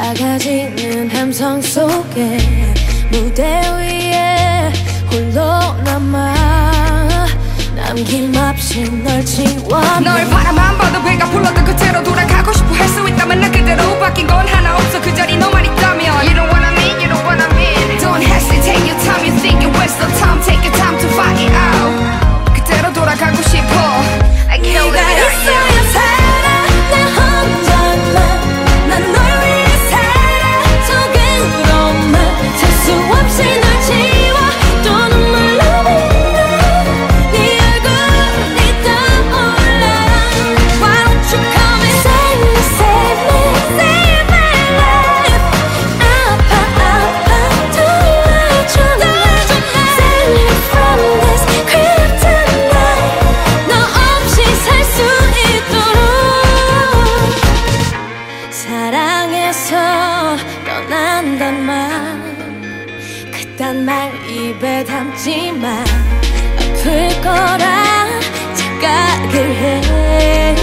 작아지는 함성 속에 무대 위에 홀로 남아 남김없이 널 지워 널 바라만 봐도 배가 불렀던 그대로 돌아가고 싶어. 그딴 말 입에 담지 마 아플 거라 착각을 해.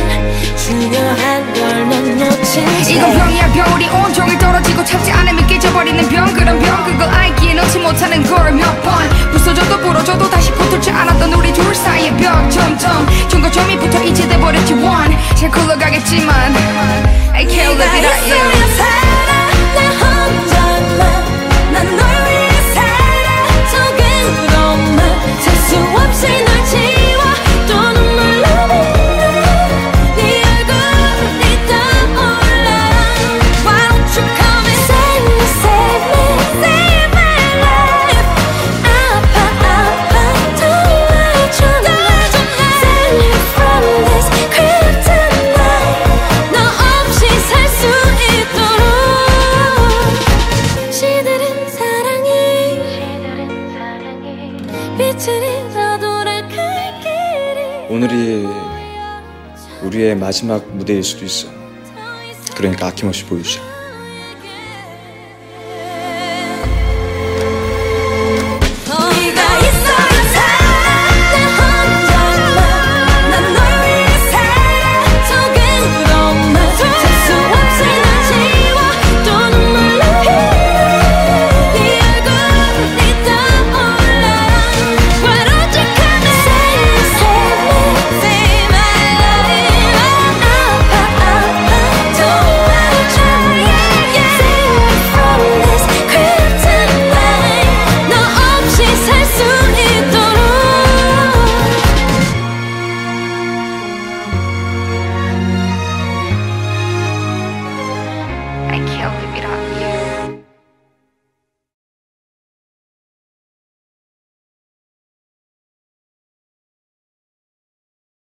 중요한 걸넌채 이건 병이야 병우리 온종일 떨어지고 참지 않으면 깨져버리는 병. 그런 병 그걸 알기에 넣지 못하는 걸 몇 번. 부서져도 부러져도 다시 붙을 줄 알았 오늘이 우리의 마지막 무대일 수도 있어. 그러니까 아낌없이 보여주자.